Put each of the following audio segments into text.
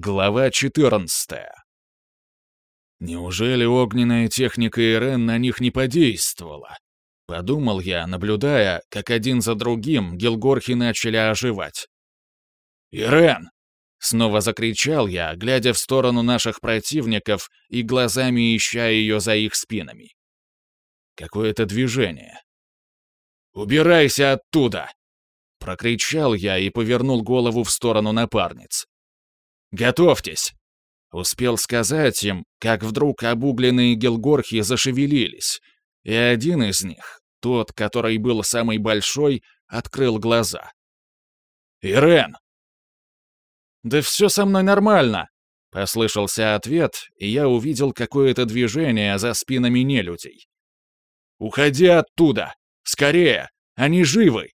Глава 14. Неужели огненная техника Ирен на них не подействовала? Подумал я, наблюдая, как один за другим гилгорхи начали оживать. «Ирен!» — снова закричал я, глядя в сторону наших противников и глазами ища ее за их спинами. Какое-то движение. «Убирайся оттуда!» — прокричал я и повернул голову в сторону напарниц. Готовьтесь!» Успел сказать им, как вдруг обугленные гелгорхи зашевелились, и один из них, тот, который был самый большой, открыл глаза. «Ирен!» «Да все со мной нормально!» — послышался ответ, и я увидел какое-то движение за спинами нелюдей. «Уходи оттуда! Скорее! Они живы!»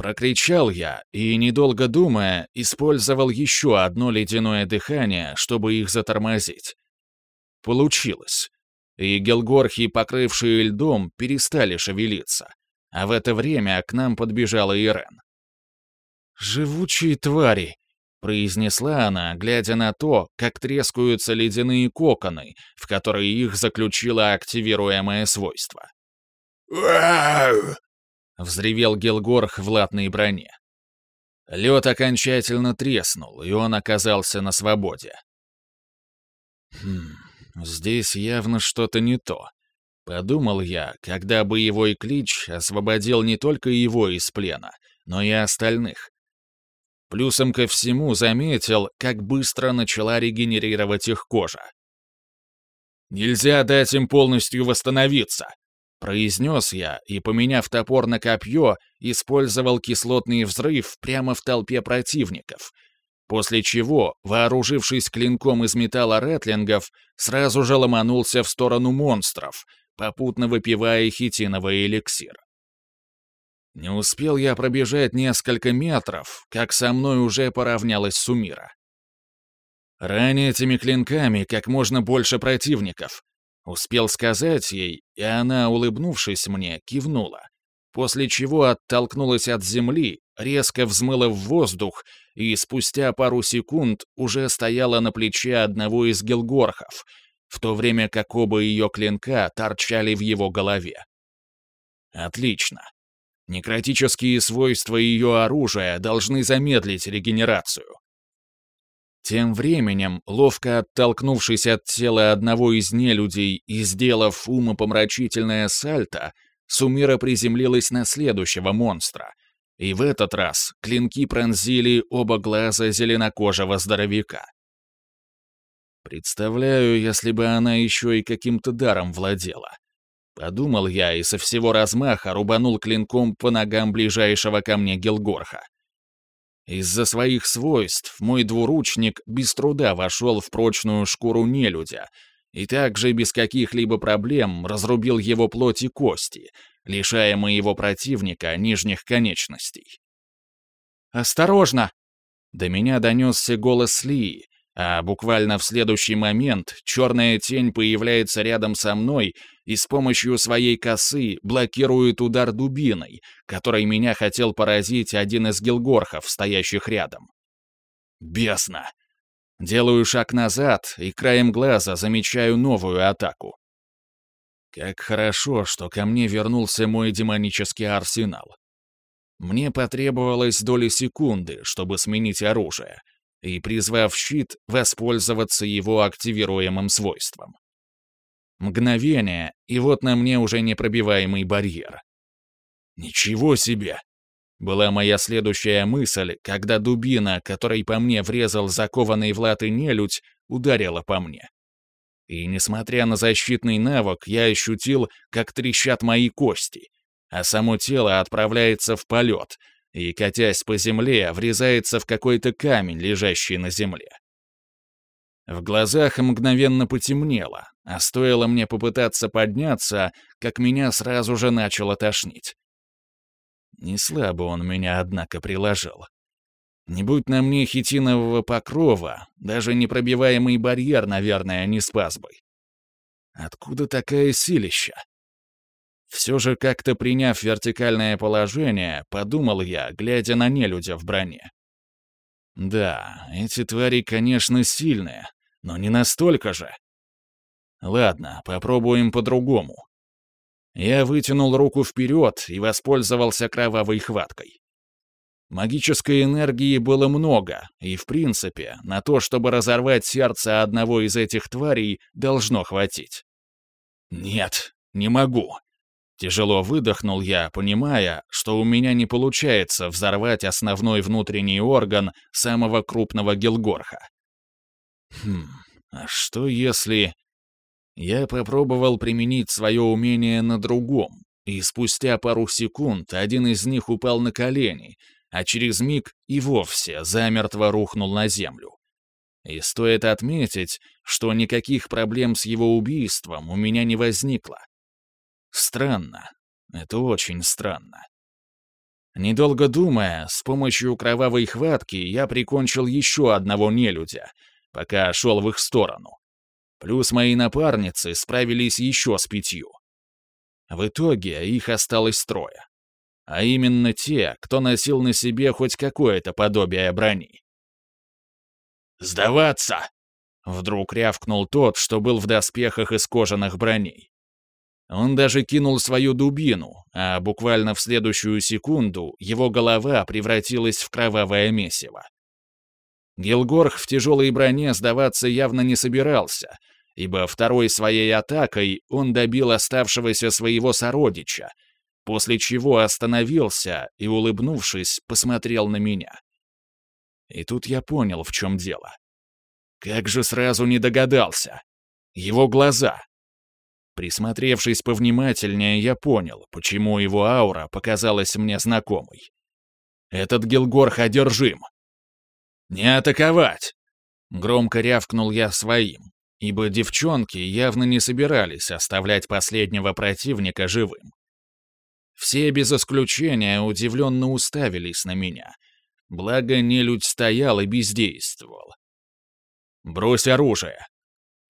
Прокричал я и, недолго думая, использовал еще одно ледяное дыхание, чтобы их затормозить. Получилось. И гелгорхи, покрывшие льдом, перестали шевелиться. А в это время к нам подбежала Ирен. «Живучие твари!» — произнесла она, глядя на то, как трескаются ледяные коконы, в которые их заключило активируемое свойство. «Вау!» Взревел Гелгорх в латной броне. Лед окончательно треснул, и он оказался на свободе. «Хм, здесь явно что-то не то», — подумал я, когда боевой клич освободил не только его из плена, но и остальных. Плюсом ко всему заметил, как быстро начала регенерировать их кожа. «Нельзя дать им полностью восстановиться», Произнес я и, поменяв топор на копье, использовал кислотный взрыв прямо в толпе противников, после чего, вооружившись клинком из металла ретлингов, сразу же ломанулся в сторону монстров, попутно выпивая хитиновый эликсир. Не успел я пробежать несколько метров, как со мной уже поравнялась Сумира. Рани этими клинками как можно больше противников, Успел сказать ей, и она, улыбнувшись мне, кивнула, после чего оттолкнулась от земли, резко взмыла в воздух и спустя пару секунд уже стояла на плече одного из гелгорхов, в то время как оба ее клинка торчали в его голове. Отлично. Некротические свойства ее оружия должны замедлить регенерацию. Тем временем, ловко оттолкнувшись от тела одного из нелюдей и сделав умопомрачительное сальто, Сумира приземлилась на следующего монстра. И в этот раз клинки пронзили оба глаза зеленокожего здоровяка. Представляю, если бы она еще и каким-то даром владела. Подумал я и со всего размаха рубанул клинком по ногам ближайшего ко мне Гелгорха. Из-за своих свойств мой двуручник без труда вошел в прочную шкуру нелюдя и также без каких-либо проблем разрубил его плоть и кости, лишая моего противника нижних конечностей. «Осторожно!» До меня донесся голос Лии, а буквально в следующий момент черная тень появляется рядом со мной и с помощью своей косы блокирует удар дубиной, которой меня хотел поразить один из гилгорхов, стоящих рядом. Бесно! Делаю шаг назад и краем глаза замечаю новую атаку. Как хорошо, что ко мне вернулся мой демонический арсенал. Мне потребовалось доли секунды, чтобы сменить оружие — и, призвав щит, воспользоваться его активируемым свойством. Мгновение, и вот на мне уже непробиваемый барьер. «Ничего себе!» Была моя следующая мысль, когда дубина, которой по мне врезал закованный в латы нелюдь, ударила по мне. И, несмотря на защитный навык, я ощутил, как трещат мои кости, а само тело отправляется в полет, и, катясь по земле, врезается в какой-то камень, лежащий на земле. В глазах мгновенно потемнело, а стоило мне попытаться подняться, как меня сразу же начало тошнить. Не слабо он меня, однако, приложил. Не будь на мне хитинового покрова, даже непробиваемый барьер, наверное, не спас бы. Откуда такая силища? Все же как-то приняв вертикальное положение, подумал я, глядя на нелюдя в броне. Да, эти твари, конечно, сильные, но не настолько же. Ладно, попробуем по-другому. Я вытянул руку вперед и воспользовался кровавой хваткой. Магической энергии было много, и, в принципе, на то, чтобы разорвать сердце одного из этих тварей, должно хватить. «Нет, не могу». Тяжело выдохнул я, понимая, что у меня не получается взорвать основной внутренний орган самого крупного Гилгорха. Хм, а что если... Я попробовал применить свое умение на другом, и спустя пару секунд один из них упал на колени, а через миг и вовсе замертво рухнул на землю. И стоит отметить, что никаких проблем с его убийством у меня не возникло. Странно. Это очень странно. Недолго думая, с помощью кровавой хватки я прикончил еще одного нелюдя, пока шел в их сторону. Плюс мои напарницы справились еще с пятью. В итоге их осталось трое а именно те, кто носил на себе хоть какое-то подобие брони. «Сдаваться!» — вдруг рявкнул тот, что был в доспехах из кожаных броней. Он даже кинул свою дубину, а буквально в следующую секунду его голова превратилась в кровавое месиво. Гилгорх в тяжелой броне сдаваться явно не собирался, ибо второй своей атакой он добил оставшегося своего сородича — после чего остановился и, улыбнувшись, посмотрел на меня. И тут я понял, в чем дело. Как же сразу не догадался. Его глаза. Присмотревшись повнимательнее, я понял, почему его аура показалась мне знакомой. Этот Гилгорх одержим. «Не атаковать!» Громко рявкнул я своим, ибо девчонки явно не собирались оставлять последнего противника живым. Все без исключения удивленно уставились на меня. Благо, нелюдь стоял и бездействовал. «Брось оружие!» —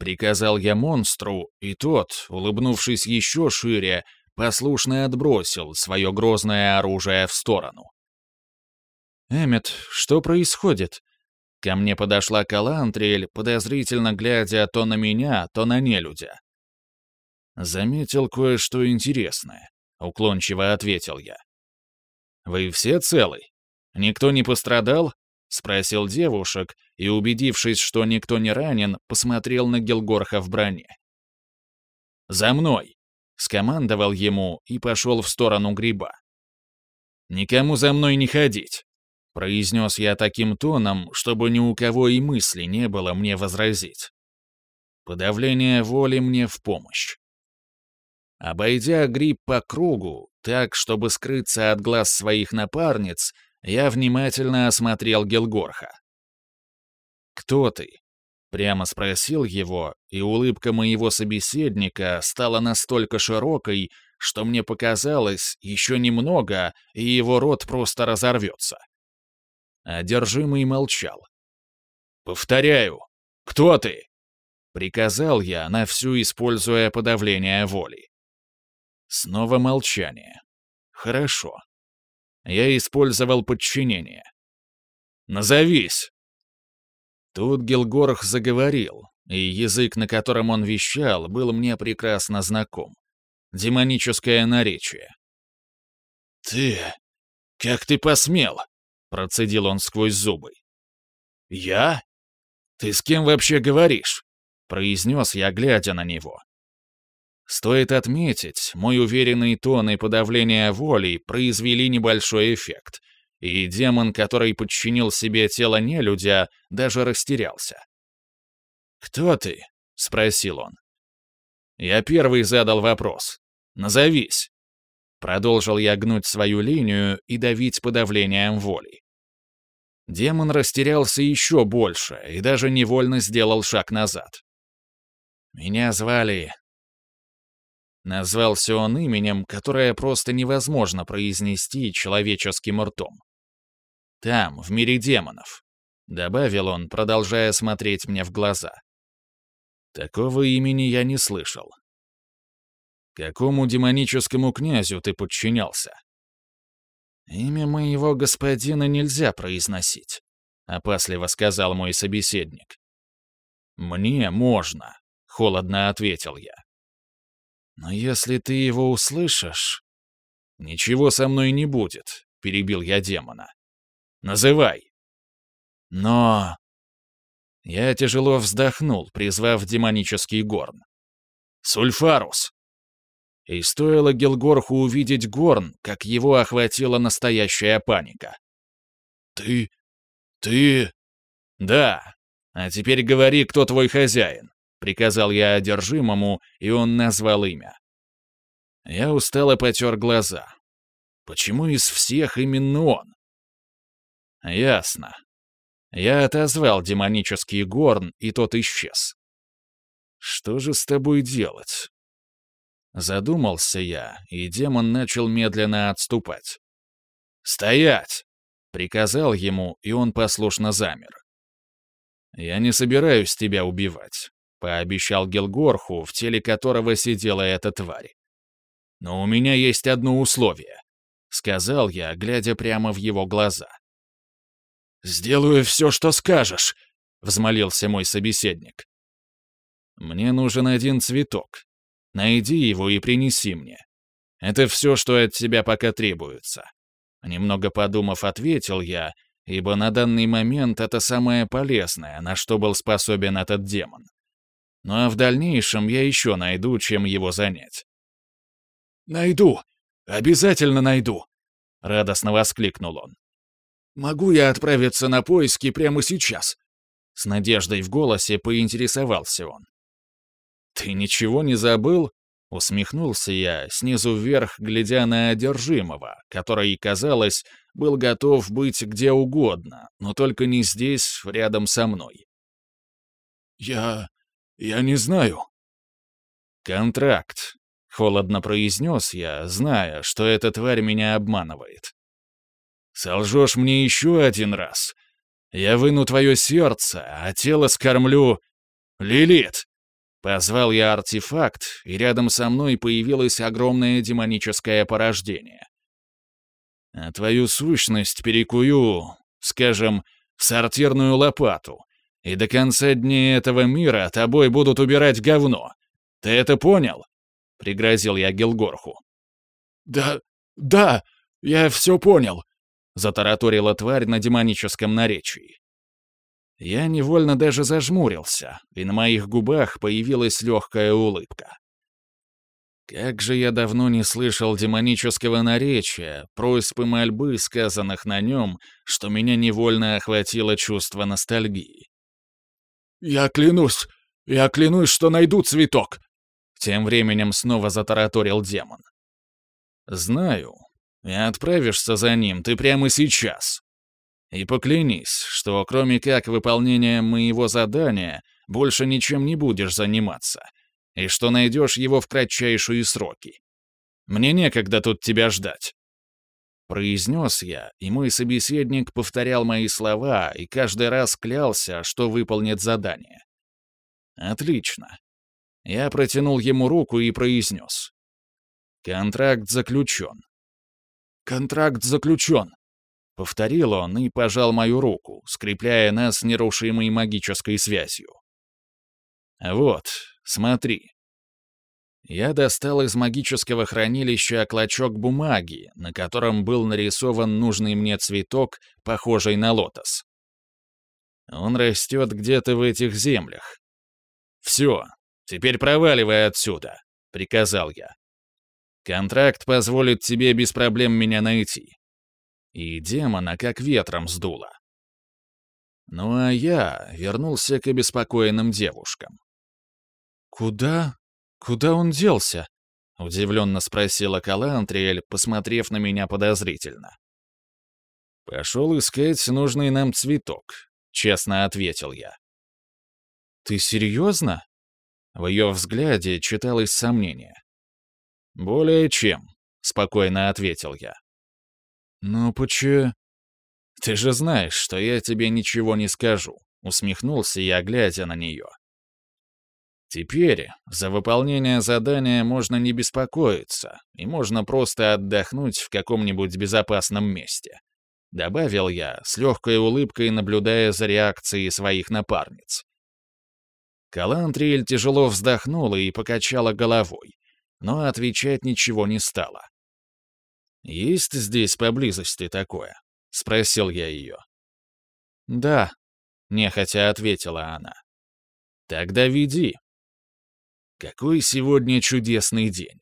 приказал я монстру, и тот, улыбнувшись еще шире, послушно отбросил свое грозное оружие в сторону. «Эммет, что происходит?» Ко мне подошла Калантриэль, подозрительно глядя то на меня, то на нелюдя. Заметил кое-что интересное. — уклончиво ответил я. «Вы все целы? Никто не пострадал?» — спросил девушек и, убедившись, что никто не ранен, посмотрел на Гелгорха в броне. «За мной!» — скомандовал ему и пошел в сторону гриба. «Никому за мной не ходить!» — произнес я таким тоном, чтобы ни у кого и мысли не было мне возразить. Подавление воли мне в помощь. Обойдя гриб по кругу, так, чтобы скрыться от глаз своих напарниц, я внимательно осмотрел Гелгорха. «Кто ты?» — прямо спросил его, и улыбка моего собеседника стала настолько широкой, что мне показалось, еще немного, и его рот просто разорвется. Одержимый молчал. «Повторяю, кто ты?» — приказал я, на всю используя подавление воли. Снова молчание. Хорошо. Я использовал подчинение. «Назовись!» Тут Гилгорх заговорил, и язык, на котором он вещал, был мне прекрасно знаком. Демоническое наречие. «Ты... как ты посмел?» — процедил он сквозь зубы. «Я? Ты с кем вообще говоришь?» — произнес я, глядя на него. Стоит отметить, мой уверенный тон и подавление воли произвели небольшой эффект, и демон, который подчинил себе тело нелюдя, даже растерялся. «Кто ты?» — спросил он. Я первый задал вопрос. «Назовись». Продолжил я гнуть свою линию и давить подавлением воли. Демон растерялся еще больше и даже невольно сделал шаг назад. Меня звали Назвался он именем, которое просто невозможно произнести человеческим ртом. «Там, в мире демонов», — добавил он, продолжая смотреть мне в глаза. «Такого имени я не слышал». «Какому демоническому князю ты подчинялся?» «Имя моего господина нельзя произносить», — опасливо сказал мой собеседник. «Мне можно», — холодно ответил я. «Но если ты его услышишь...» «Ничего со мной не будет», — перебил я демона. «Называй». «Но...» Я тяжело вздохнул, призвав демонический горн. «Сульфарус!» И стоило Гелгорху увидеть горн, как его охватила настоящая паника. «Ты... ты...» «Да. А теперь говори, кто твой хозяин», — приказал я одержимому, и он назвал имя. Я устало потер глаза. Почему из всех именно он? Ясно. Я отозвал демонический горн, и тот исчез. Что же с тобой делать? Задумался я, и демон начал медленно отступать. «Стоять!» — приказал ему, и он послушно замер. «Я не собираюсь тебя убивать», — пообещал Гелгорху, в теле которого сидела эта тварь. «Но у меня есть одно условие», — сказал я, глядя прямо в его глаза. «Сделаю все, что скажешь», — взмолился мой собеседник. «Мне нужен один цветок. Найди его и принеси мне. Это все, что от тебя пока требуется». Немного подумав, ответил я, ибо на данный момент это самое полезное, на что был способен этот демон. Ну а в дальнейшем я еще найду, чем его занять. «Найду! Обязательно найду!» — радостно воскликнул он. «Могу я отправиться на поиски прямо сейчас?» С надеждой в голосе поинтересовался он. «Ты ничего не забыл?» — усмехнулся я, снизу вверх, глядя на одержимого, который, казалось, был готов быть где угодно, но только не здесь, рядом со мной. «Я... я не знаю». «Контракт», — холодно произнес я, зная, что эта тварь меня обманывает. Солжешь мне еще один раз. Я выну твое сердце, а тело скормлю... Лилит!» Позвал я артефакт, и рядом со мной появилось огромное демоническое порождение. А твою сущность перекую, скажем, в сортирную лопату, и до конца дней этого мира тобой будут убирать говно. Ты это понял?» — пригрозил я Гелгорху. «Да, да, я все понял», — затараторила тварь на демоническом наречии. Я невольно даже зажмурился, и на моих губах появилась легкая улыбка. Как же я давно не слышал демонического наречия, просьб и мольбы, сказанных на нем, что меня невольно охватило чувство ностальгии. «Я клянусь, я клянусь, что найду цветок!» Тем временем снова затараторил демон. «Знаю, и отправишься за ним ты прямо сейчас. И поклянись, что кроме как выполнения моего задания, больше ничем не будешь заниматься, и что найдешь его в кратчайшие сроки. Мне некогда тут тебя ждать». Произнес я, и мой собеседник повторял мои слова и каждый раз клялся, что выполнит задание. «Отлично». Я протянул ему руку и произнес. «Контракт заключен. «Контракт заключен», — повторил он и пожал мою руку, скрепляя нас нерушимой магической связью. «Вот, смотри». Я достал из магического хранилища клочок бумаги, на котором был нарисован нужный мне цветок, похожий на лотос. Он растет где-то в этих землях. «Все, теперь проваливай отсюда», — приказал я. Контракт позволит тебе без проблем меня найти. И демона как ветром сдуло. Ну а я вернулся к обеспокоенным девушкам. «Куда? Куда он делся?» — удивленно спросила Калантриэль, посмотрев на меня подозрительно. «Пошел искать нужный нам цветок», — честно ответил я. «Ты серьезно?» В ее взгляде читалось сомнение. «Более чем», — спокойно ответил я. «Ну, почему?» «Ты же знаешь, что я тебе ничего не скажу», — усмехнулся я, глядя на нее. «Теперь за выполнение задания можно не беспокоиться, и можно просто отдохнуть в каком-нибудь безопасном месте. — добавил я, с легкой улыбкой наблюдая за реакцией своих напарниц. Калантриэль тяжело вздохнула и покачала головой, но отвечать ничего не стала. «Есть здесь поблизости такое?» — спросил я ее. «Да», — нехотя ответила она. «Тогда веди». «Какой сегодня чудесный день!»